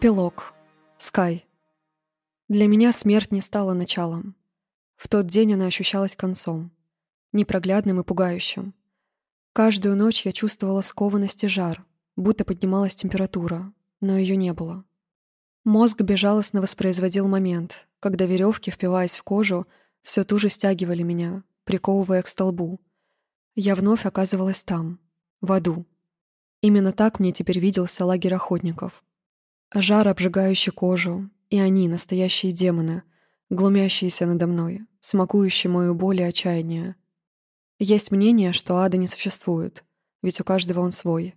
Эпилог. Скай. Для меня смерть не стала началом. В тот день она ощущалась концом, непроглядным и пугающим. Каждую ночь я чувствовала скованность и жар, будто поднималась температура, но ее не было. Мозг безжалостно воспроизводил момент, когда веревки, впиваясь в кожу, все туже стягивали меня, приковывая к столбу. Я вновь оказывалась там, в аду. Именно так мне теперь виделся лагерь охотников — Жар, обжигающий кожу, и они, настоящие демоны, глумящиеся надо мной, смакующие мою боль и отчаяние. Есть мнение, что ада не существует, ведь у каждого он свой.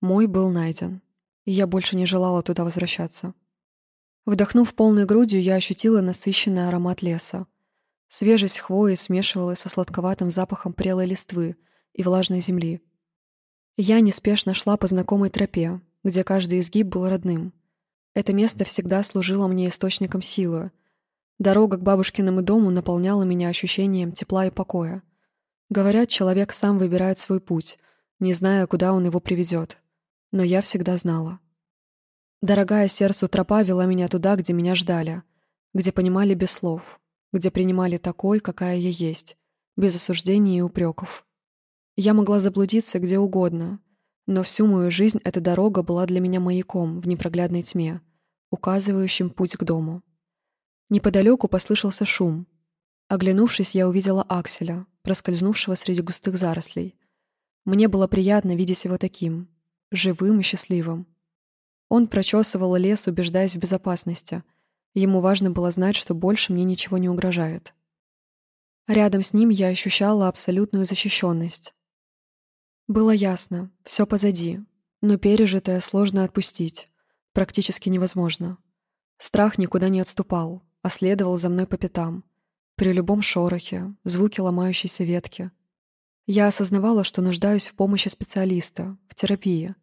Мой был найден, и я больше не желала туда возвращаться. Вдохнув полной грудью, я ощутила насыщенный аромат леса. Свежесть хвои смешивалась со сладковатым запахом прелой листвы и влажной земли. Я неспешно шла по знакомой тропе, где каждый изгиб был родным — это место всегда служило мне источником силы. Дорога к бабушкиному дому наполняла меня ощущением тепла и покоя. Говорят, человек сам выбирает свой путь, не зная, куда он его приведет. Но я всегда знала. Дорогая сердцу тропа вела меня туда, где меня ждали, где понимали без слов, где принимали такой, какая я есть, без осуждений и упреков. Я могла заблудиться где угодно, но всю мою жизнь эта дорога была для меня маяком в непроглядной тьме, указывающим путь к дому. Неподалеку послышался шум. Оглянувшись, я увидела Акселя, проскользнувшего среди густых зарослей. Мне было приятно видеть его таким, живым и счастливым. Он прочесывал лес, убеждаясь в безопасности. Ему важно было знать, что больше мне ничего не угрожает. Рядом с ним я ощущала абсолютную защищенность, было ясно, все позади, но пережитое сложно отпустить. Практически невозможно. Страх никуда не отступал, а следовал за мной по пятам. При любом шорохе, звуке ломающейся ветки. Я осознавала, что нуждаюсь в помощи специалиста, в терапии.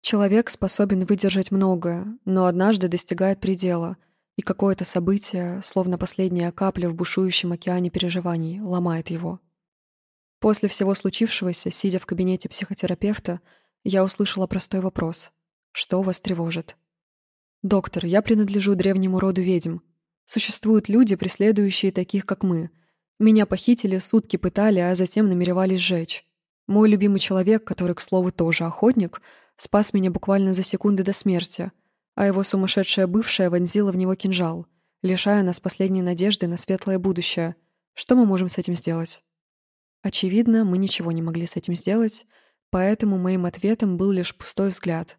Человек способен выдержать многое, но однажды достигает предела, и какое-то событие, словно последняя капля в бушующем океане переживаний, ломает его. После всего случившегося, сидя в кабинете психотерапевта, я услышала простой вопрос. Что вас тревожит? «Доктор, я принадлежу древнему роду ведьм. Существуют люди, преследующие таких, как мы. Меня похитили, сутки пытали, а затем намеревались сжечь. Мой любимый человек, который, к слову, тоже охотник, спас меня буквально за секунды до смерти, а его сумасшедшая бывшая вонзила в него кинжал, лишая нас последней надежды на светлое будущее. Что мы можем с этим сделать?» Очевидно, мы ничего не могли с этим сделать, поэтому моим ответом был лишь пустой взгляд.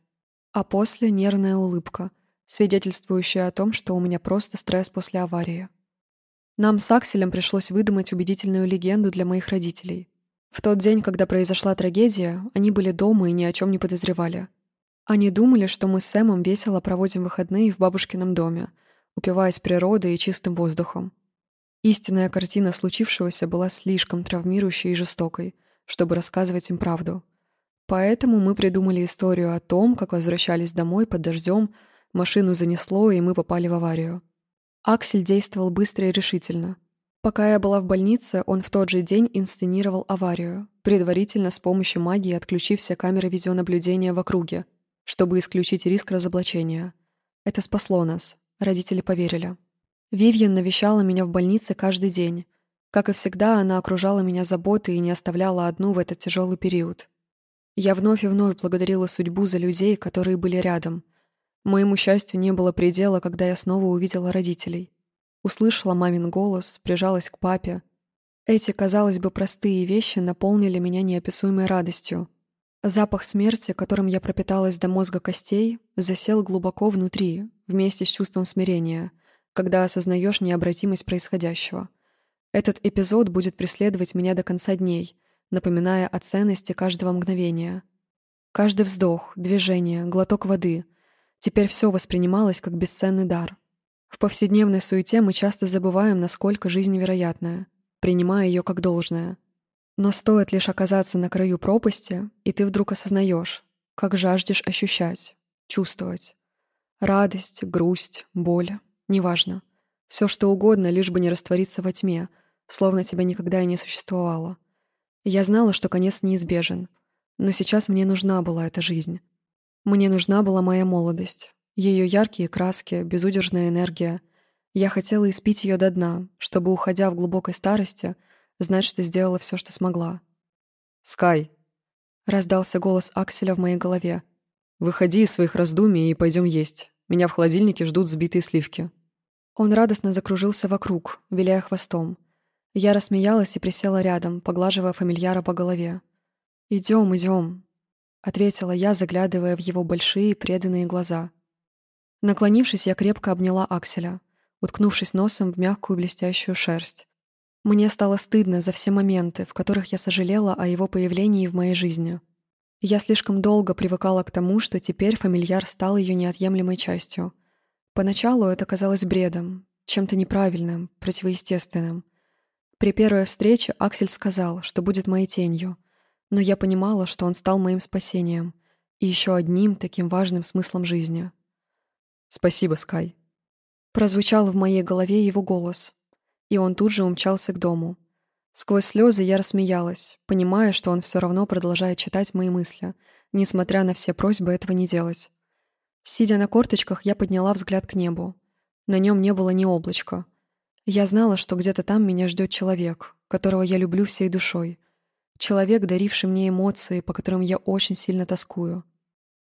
А после — нервная улыбка, свидетельствующая о том, что у меня просто стресс после аварии. Нам с Акселем пришлось выдумать убедительную легенду для моих родителей. В тот день, когда произошла трагедия, они были дома и ни о чем не подозревали. Они думали, что мы с Сэмом весело проводим выходные в бабушкином доме, упиваясь природой и чистым воздухом. Истинная картина случившегося была слишком травмирующей и жестокой, чтобы рассказывать им правду. Поэтому мы придумали историю о том, как возвращались домой под дождем, машину занесло, и мы попали в аварию. Аксель действовал быстро и решительно. Пока я была в больнице, он в тот же день инсценировал аварию, предварительно с помощью магии отключив все камеры видеонаблюдения в округе, чтобы исключить риск разоблачения. Это спасло нас. Родители поверили. Вивьен навещала меня в больнице каждый день. Как и всегда, она окружала меня заботой и не оставляла одну в этот тяжелый период. Я вновь и вновь благодарила судьбу за людей, которые были рядом. Моему счастью не было предела, когда я снова увидела родителей. Услышала мамин голос, прижалась к папе. Эти, казалось бы, простые вещи наполнили меня неописуемой радостью. Запах смерти, которым я пропиталась до мозга костей, засел глубоко внутри, вместе с чувством смирения — когда осознаешь необратимость происходящего. Этот эпизод будет преследовать меня до конца дней, напоминая о ценности каждого мгновения. Каждый вздох, движение, глоток воды. Теперь все воспринималось как бесценный дар. В повседневной суете мы часто забываем, насколько жизнь невероятная, принимая ее как должное. Но стоит лишь оказаться на краю пропасти, и ты вдруг осознаешь, как жаждешь ощущать, чувствовать. Радость, грусть, боль. Неважно. Все что угодно, лишь бы не раствориться во тьме, словно тебя никогда и не существовало. Я знала, что конец неизбежен. Но сейчас мне нужна была эта жизнь. Мне нужна была моя молодость. Ее яркие краски, безудержная энергия. Я хотела испить ее до дна, чтобы, уходя в глубокой старости, знать, что сделала все, что смогла. «Скай!» — раздался голос Акселя в моей голове. «Выходи из своих раздумий и пойдем есть. Меня в холодильнике ждут взбитые сливки». Он радостно закружился вокруг, виляя хвостом. Я рассмеялась и присела рядом, поглаживая фамильяра по голове. «Идем, идем», — ответила я, заглядывая в его большие преданные глаза. Наклонившись, я крепко обняла Акселя, уткнувшись носом в мягкую блестящую шерсть. Мне стало стыдно за все моменты, в которых я сожалела о его появлении в моей жизни. Я слишком долго привыкала к тому, что теперь фамильяр стал ее неотъемлемой частью. Поначалу это казалось бредом, чем-то неправильным, противоестественным. При первой встрече Аксель сказал, что будет моей тенью, но я понимала, что он стал моим спасением и еще одним таким важным смыслом жизни. «Спасибо, Скай», — прозвучал в моей голове его голос, и он тут же умчался к дому. Сквозь слезы я рассмеялась, понимая, что он все равно продолжает читать мои мысли, несмотря на все просьбы этого не делать. Сидя на корточках, я подняла взгляд к небу. На нем не было ни облачка — я знала, что где-то там меня ждет человек, которого я люблю всей душой. Человек, даривший мне эмоции, по которым я очень сильно тоскую.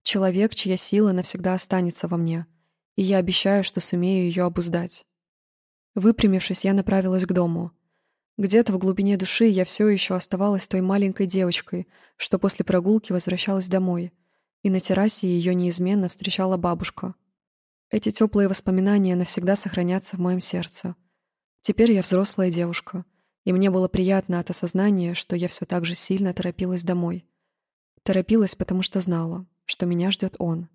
Человек, чья сила навсегда останется во мне, и я обещаю, что сумею ее обуздать. Выпрямившись, я направилась к дому. Где-то в глубине души я все еще оставалась той маленькой девочкой, что после прогулки возвращалась домой, и на террасе ее неизменно встречала бабушка. Эти теплые воспоминания навсегда сохранятся в моем сердце. Теперь я взрослая девушка, и мне было приятно от осознания, что я все так же сильно торопилась домой. Торопилась, потому что знала, что меня ждет он.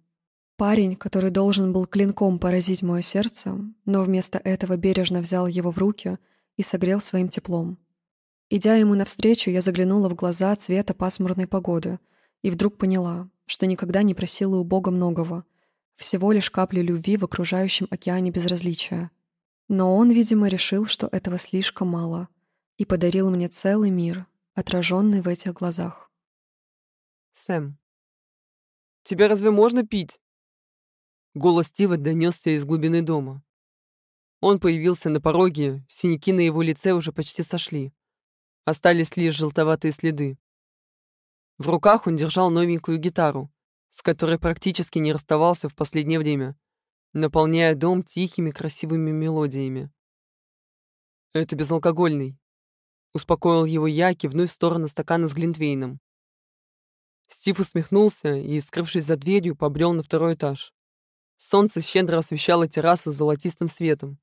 Парень, который должен был клинком поразить мое сердце, но вместо этого бережно взял его в руки и согрел своим теплом. Идя ему навстречу, я заглянула в глаза цвета пасмурной погоды и вдруг поняла, что никогда не просила у Бога многого, всего лишь капли любви в окружающем океане безразличия. Но он, видимо, решил, что этого слишком мало, и подарил мне целый мир, отраженный в этих глазах. «Сэм, тебе разве можно пить?» Голос Стива донесся из глубины дома. Он появился на пороге, синяки на его лице уже почти сошли. Остались лишь желтоватые следы. В руках он держал новенькую гитару, с которой практически не расставался в последнее время наполняя дом тихими красивыми мелодиями. «Это безалкогольный», — успокоил его я, кивнув в сторону стакана с глинтвейном. Стив усмехнулся и, скрывшись за дверью, побрел на второй этаж. Солнце щедро освещало террасу золотистым светом.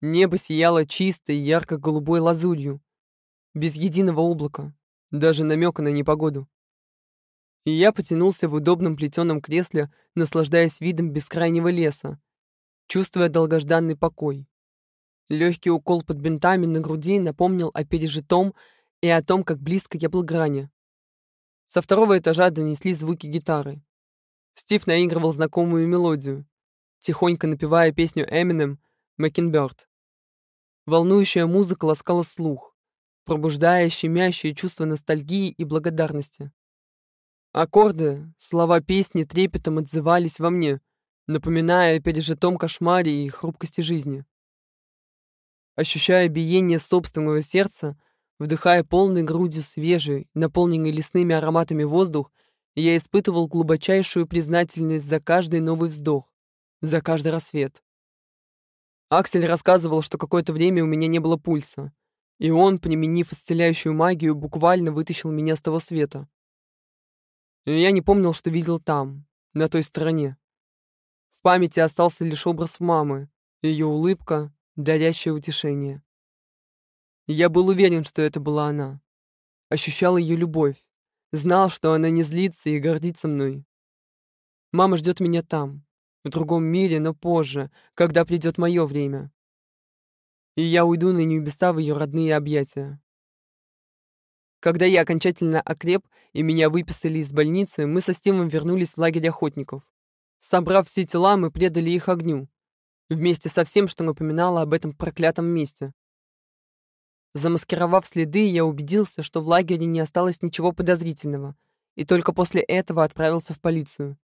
Небо сияло чистой, ярко-голубой лазурью, без единого облака, даже намека на непогоду и я потянулся в удобном плетеном кресле, наслаждаясь видом бескрайнего леса, чувствуя долгожданный покой. Легкий укол под бинтами на груди напомнил о пережитом и о том, как близко я был грани. Со второго этажа донесли звуки гитары. Стив наигрывал знакомую мелодию, тихонько напевая песню Эминем «Мэкенберт». Волнующая музыка ласкала слух, пробуждая щемящее чувство ностальгии и благодарности. Аккорды, слова песни трепетом отзывались во мне, напоминая о пережитом кошмаре и хрупкости жизни. Ощущая биение собственного сердца, вдыхая полной грудью свежий, наполненный лесными ароматами воздух, я испытывал глубочайшую признательность за каждый новый вздох, за каждый рассвет. Аксель рассказывал, что какое-то время у меня не было пульса, и он, применив исцеляющую магию, буквально вытащил меня с того света. И я не помнил, что видел там, на той стороне. В памяти остался лишь образ мамы, ее улыбка, дарящее утешение. я был уверен, что это была она. Ощущал ее любовь, знал, что она не злится и гордится мной. Мама ждет меня там, в другом мире, но позже, когда придет мое время. И я уйду на небеса в ее родные объятия. Когда я окончательно окреп и меня выписали из больницы, мы со Стивом вернулись в лагерь охотников. Собрав все тела, мы предали их огню. Вместе со всем, что напоминало об этом проклятом месте. Замаскировав следы, я убедился, что в лагере не осталось ничего подозрительного, и только после этого отправился в полицию.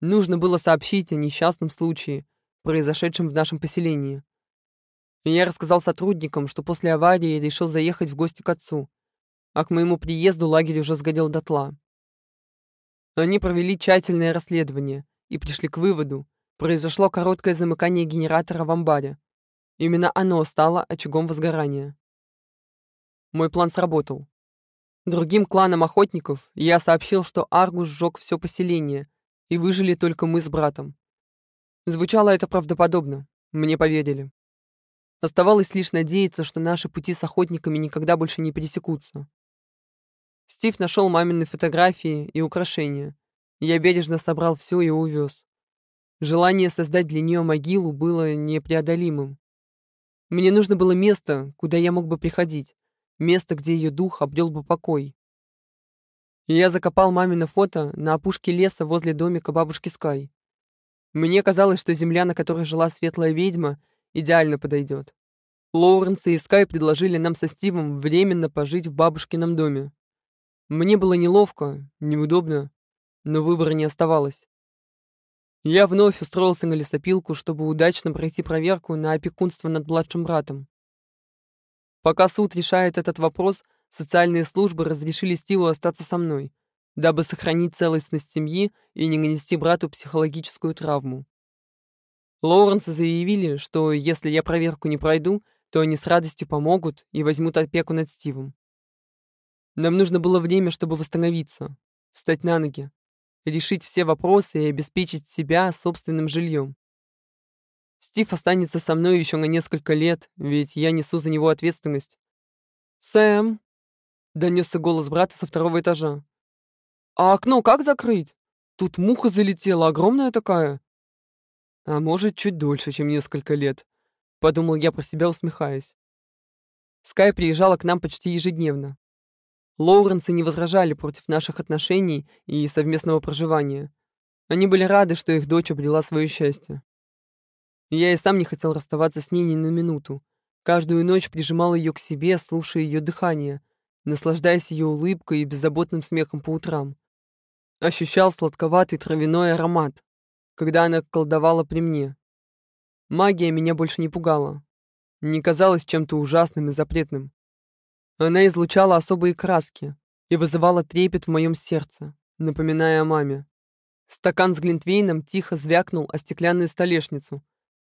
Нужно было сообщить о несчастном случае, произошедшем в нашем поселении. Я рассказал сотрудникам, что после аварии решил заехать в гости к отцу, а к моему приезду лагерь уже сгорел дотла. Они провели тщательное расследование и пришли к выводу, произошло короткое замыкание генератора в амбаре. Именно оно стало очагом возгорания. Мой план сработал. Другим кланам охотников я сообщил, что Аргус сжег все поселение, и выжили только мы с братом. Звучало это правдоподобно, мне поверили. Оставалось лишь надеяться, что наши пути с охотниками никогда больше не пересекутся. Стив нашел мамины фотографии и украшения. Я бережно собрал все и увез. Желание создать для нее могилу было непреодолимым. Мне нужно было место, куда я мог бы приходить, место, где ее дух обрел бы покой. И я закопал мамино фото на опушке леса возле домика бабушки Скай. Мне казалось, что земля, на которой жила светлая ведьма, идеально подойдет. Лоуренс и Скай предложили нам со Стивом временно пожить в бабушкином доме. Мне было неловко, неудобно, но выбора не оставалось. Я вновь устроился на лесопилку, чтобы удачно пройти проверку на опекунство над младшим братом. Пока суд решает этот вопрос, социальные службы разрешили Стиву остаться со мной, дабы сохранить целостность семьи и не нанести брату психологическую травму. Лоуренсы заявили, что если я проверку не пройду, то они с радостью помогут и возьмут опеку над Стивом. Нам нужно было время, чтобы восстановиться, встать на ноги, решить все вопросы и обеспечить себя собственным жильем. Стив останется со мной еще на несколько лет, ведь я несу за него ответственность. «Сэм!» — донесся голос брата со второго этажа. «А окно как закрыть? Тут муха залетела, огромная такая». «А может, чуть дольше, чем несколько лет», — подумал я про себя, усмехаясь. Скай приезжала к нам почти ежедневно. Лоуренсы не возражали против наших отношений и совместного проживания. Они были рады, что их дочь обрела свое счастье. я и сам не хотел расставаться с ней ни на минуту. Каждую ночь прижимал ее к себе, слушая ее дыхание, наслаждаясь ее улыбкой и беззаботным смехом по утрам. Ощущал сладковатый травяной аромат, когда она колдовала при мне. Магия меня больше не пугала, не казалась чем-то ужасным и запретным. Она излучала особые краски и вызывала трепет в моем сердце, напоминая о маме. Стакан с глинтвейном тихо звякнул о стеклянную столешницу,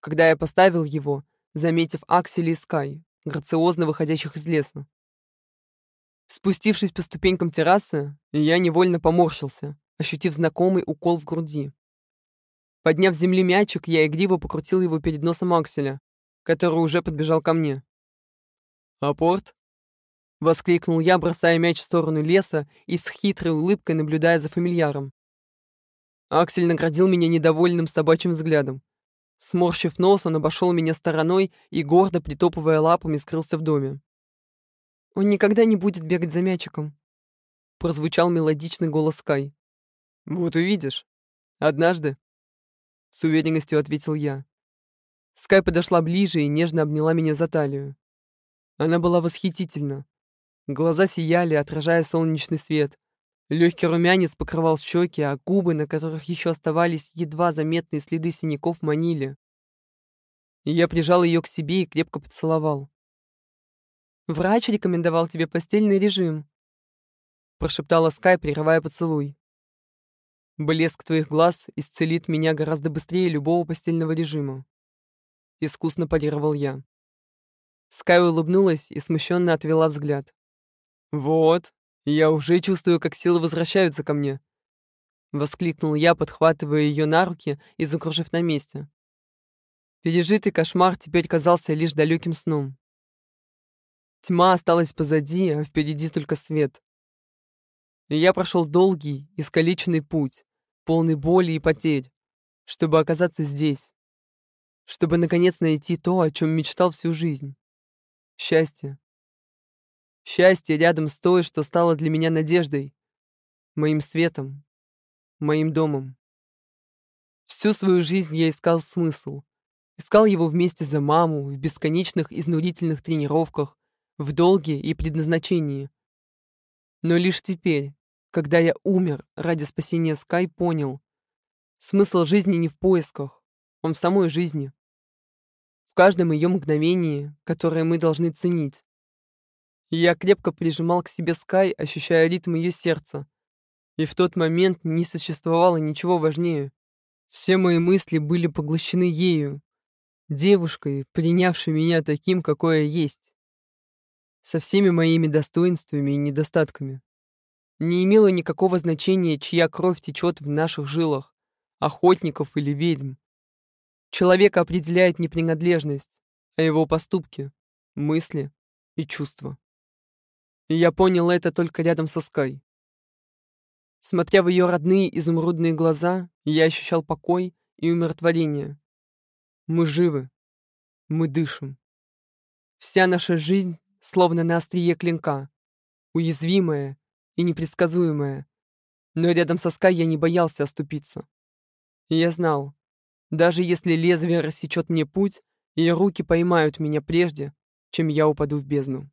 когда я поставил его, заметив Акселя и Скай, грациозно выходящих из леса. Спустившись по ступенькам террасы, я невольно поморщился, ощутив знакомый укол в груди. Подняв с земли мячик, я игриво покрутил его перед носом Акселя, который уже подбежал ко мне. «Апорт?» — воскликнул я, бросая мяч в сторону леса и с хитрой улыбкой наблюдая за фамильяром. Аксель наградил меня недовольным собачьим взглядом. Сморщив нос, он обошел меня стороной и, гордо притопывая лапами, скрылся в доме. «Он никогда не будет бегать за мячиком», — прозвучал мелодичный голос Кай. «Вот увидишь. Однажды», — с уверенностью ответил я. Скай подошла ближе и нежно обняла меня за талию. Она была восхитительна, Глаза сияли, отражая солнечный свет. Легкий румянец покрывал щеки, а губы, на которых еще оставались едва заметные следы синяков, манили. Я прижал ее к себе и крепко поцеловал. «Врач рекомендовал тебе постельный режим», — прошептала Скай, прерывая поцелуй. «Блеск твоих глаз исцелит меня гораздо быстрее любого постельного режима», — искусно парировал я. Скай улыбнулась и смущенно отвела взгляд. «Вот, я уже чувствую, как силы возвращаются ко мне!» Воскликнул я, подхватывая ее на руки и закружив на месте. Пережитый кошмар теперь казался лишь далеким сном. Тьма осталась позади, а впереди только свет. Я прошел долгий, искалеченный путь, полный боли и потерь, чтобы оказаться здесь, чтобы наконец найти то, о чем мечтал всю жизнь. Счастье. Счастье рядом с той, что стало для меня надеждой, моим светом, моим домом. Всю свою жизнь я искал смысл. Искал его вместе за маму, в бесконечных изнурительных тренировках, в долге и предназначении. Но лишь теперь, когда я умер ради спасения Скай, понял, Смысл жизни не в поисках, он в самой жизни. В каждом ее мгновении, которое мы должны ценить. Я крепко прижимал к себе Скай, ощущая ритм ее сердца. И в тот момент не существовало ничего важнее. Все мои мысли были поглощены ею, девушкой, принявшей меня таким, какой я есть. Со всеми моими достоинствами и недостатками. Не имело никакого значения, чья кровь течет в наших жилах, охотников или ведьм. Человека определяет не принадлежность, а его поступки, мысли и чувства. И я понял это только рядом со Скай. Смотря в ее родные изумрудные глаза, я ощущал покой и умиротворение. Мы живы. Мы дышим. Вся наша жизнь словно на острие клинка, уязвимая и непредсказуемая. Но рядом со Скай я не боялся оступиться. И я знал, даже если лезвие рассечет мне путь, ее руки поймают меня прежде, чем я упаду в бездну.